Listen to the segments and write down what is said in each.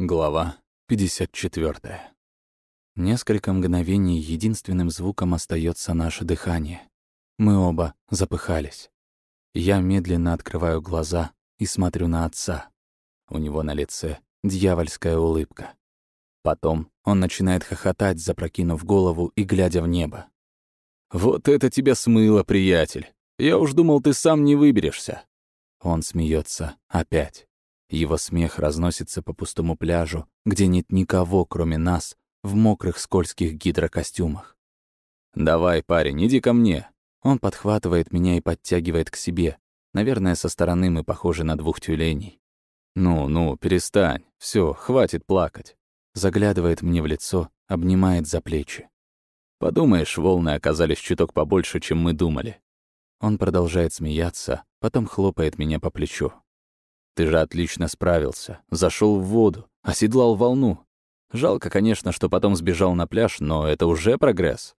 Глава 54. Несколько мгновений единственным звуком остается наше дыхание. Мы оба запыхались. Я медленно открываю глаза и смотрю на отца. У него на лице дьявольская улыбка. Потом он начинает хохотать, запрокинув голову и глядя в небо. «Вот это тебя смыло, приятель! Я уж думал, ты сам не выберешься!» Он смеется опять. Его смех разносится по пустому пляжу, где нет никого, кроме нас, в мокрых скользких гидрокостюмах. «Давай, парень, иди ко мне». Он подхватывает меня и подтягивает к себе. Наверное, со стороны мы похожи на двух тюленей. «Ну, ну, перестань. все, хватит плакать». Заглядывает мне в лицо, обнимает за плечи. Подумаешь, волны оказались чуток побольше, чем мы думали. Он продолжает смеяться, потом хлопает меня по плечу. Ты же отлично справился. Зашел в воду, оседлал волну. Жалко, конечно, что потом сбежал на пляж, но это уже прогресс.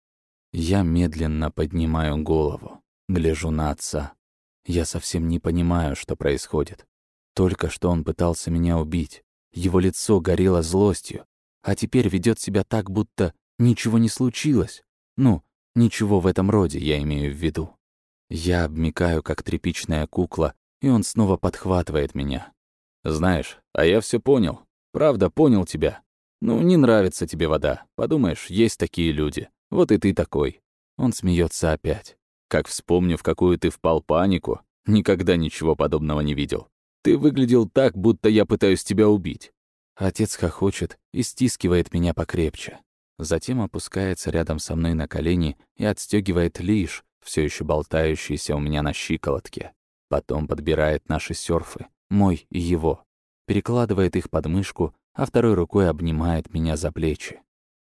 Я медленно поднимаю голову, гляжу на отца. Я совсем не понимаю, что происходит. Только что он пытался меня убить. Его лицо горело злостью, а теперь ведет себя так, будто ничего не случилось. Ну, ничего в этом роде я имею в виду. Я обмикаю, как тряпичная кукла, и он снова подхватывает меня. «Знаешь, а я все понял. Правда, понял тебя. Ну, не нравится тебе вода. Подумаешь, есть такие люди. Вот и ты такой». Он смеется опять. Как вспомню, в какую ты впал панику, никогда ничего подобного не видел. Ты выглядел так, будто я пытаюсь тебя убить. Отец хохочет и стискивает меня покрепче. Затем опускается рядом со мной на колени и отстегивает лишь, все еще болтающийся у меня на щиколотке. Потом подбирает наши серфы, мой и его, перекладывает их под мышку, а второй рукой обнимает меня за плечи.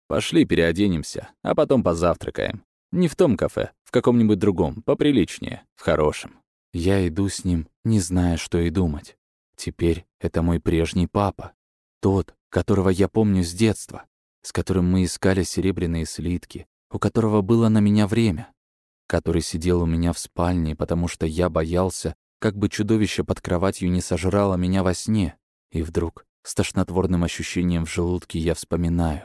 «Пошли переоденемся, а потом позавтракаем. Не в том кафе, в каком-нибудь другом, поприличнее, в хорошем». Я иду с ним, не зная, что и думать. Теперь это мой прежний папа. Тот, которого я помню с детства, с которым мы искали серебряные слитки, у которого было на меня время который сидел у меня в спальне, потому что я боялся, как бы чудовище под кроватью не сожрало меня во сне. И вдруг, с тошнотворным ощущением в желудке, я вспоминаю.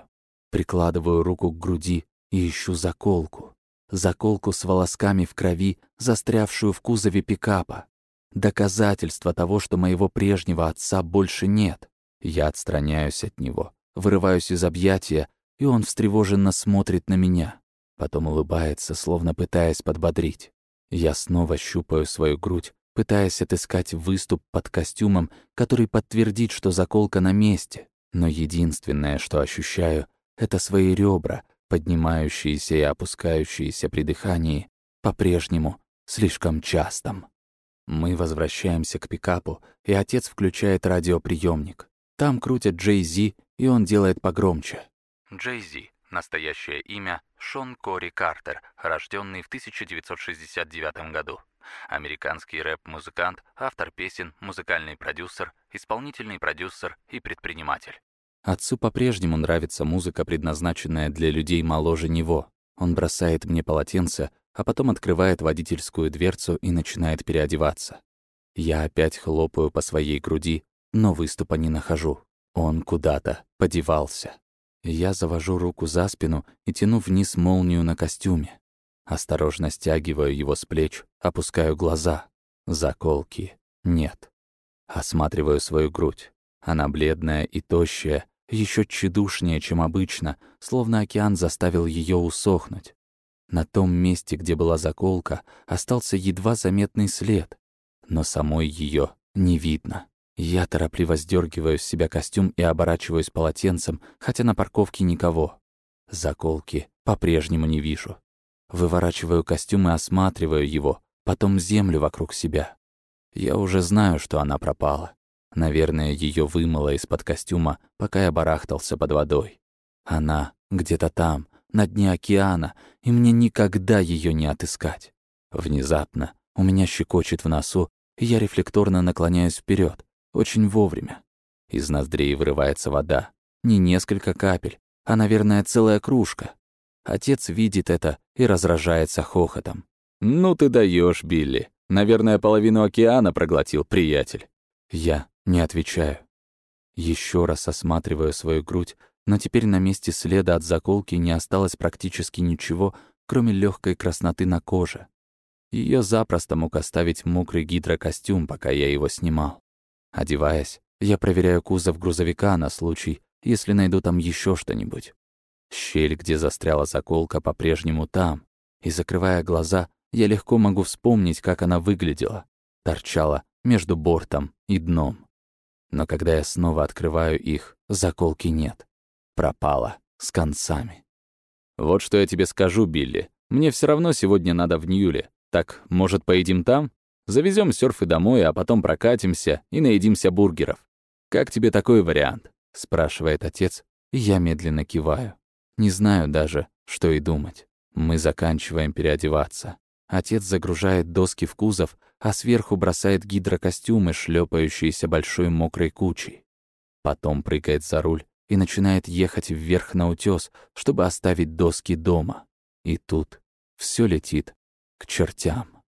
Прикладываю руку к груди и ищу заколку. Заколку с волосками в крови, застрявшую в кузове пикапа. Доказательство того, что моего прежнего отца больше нет. Я отстраняюсь от него, вырываюсь из объятия, и он встревоженно смотрит на меня. Потом улыбается, словно пытаясь подбодрить. Я снова щупаю свою грудь, пытаясь отыскать выступ под костюмом, который подтвердит, что заколка на месте. Но единственное, что ощущаю, это свои ребра, поднимающиеся и опускающиеся при дыхании, по-прежнему слишком частом. Мы возвращаемся к пикапу, и отец включает радиоприемник. Там крутят Джей Зи, и он делает погромче. Джей Зи Настоящее имя – Шон Кори Картер, рожденный в 1969 году. Американский рэп-музыкант, автор песен, музыкальный продюсер, исполнительный продюсер и предприниматель. Отцу по-прежнему нравится музыка, предназначенная для людей моложе него. Он бросает мне полотенце, а потом открывает водительскую дверцу и начинает переодеваться. Я опять хлопаю по своей груди, но выступа не нахожу. Он куда-то подевался. Я завожу руку за спину и тяну вниз молнию на костюме. Осторожно стягиваю его с плеч, опускаю глаза. Заколки нет. Осматриваю свою грудь. Она бледная и тощая, еще тщедушнее, чем обычно, словно океан заставил ее усохнуть. На том месте, где была заколка, остался едва заметный след, но самой ее не видно. Я торопливо сдергиваю с себя костюм и оборачиваюсь полотенцем, хотя на парковке никого. Заколки по-прежнему не вижу. Выворачиваю костюм и осматриваю его, потом землю вокруг себя. Я уже знаю, что она пропала. Наверное, ее вымыло из-под костюма, пока я барахтался под водой. Она где-то там, на дне океана, и мне никогда ее не отыскать. Внезапно у меня щекочет в носу, и я рефлекторно наклоняюсь вперед, очень вовремя. Из ноздрей вырывается вода. Не несколько капель, а, наверное, целая кружка. Отец видит это и разражается хохотом. «Ну ты даешь, Билли. Наверное, половину океана проглотил приятель». Я не отвечаю. Еще раз осматриваю свою грудь, но теперь на месте следа от заколки не осталось практически ничего, кроме легкой красноты на коже. Ее запросто мог оставить мокрый гидрокостюм, пока я его снимал. Одеваясь, я проверяю кузов грузовика на случай, если найду там еще что-нибудь. Щель, где застряла заколка, по-прежнему там, и, закрывая глаза, я легко могу вспомнить, как она выглядела. Торчала между бортом и дном. Но когда я снова открываю их, заколки нет. Пропала с концами. «Вот что я тебе скажу, Билли. Мне все равно сегодня надо в Ньюле. Так, может, поедим там? Завезем серфы домой, а потом прокатимся и наедимся бургеров. Как тебе такой вариант?» — спрашивает отец, я медленно киваю. Не знаю даже, что и думать. Мы заканчиваем переодеваться. Отец загружает доски в кузов, а сверху бросает гидрокостюмы, шлепающиеся большой мокрой кучей. Потом прыгает за руль и начинает ехать вверх на утёс, чтобы оставить доски дома. И тут все летит к чертям.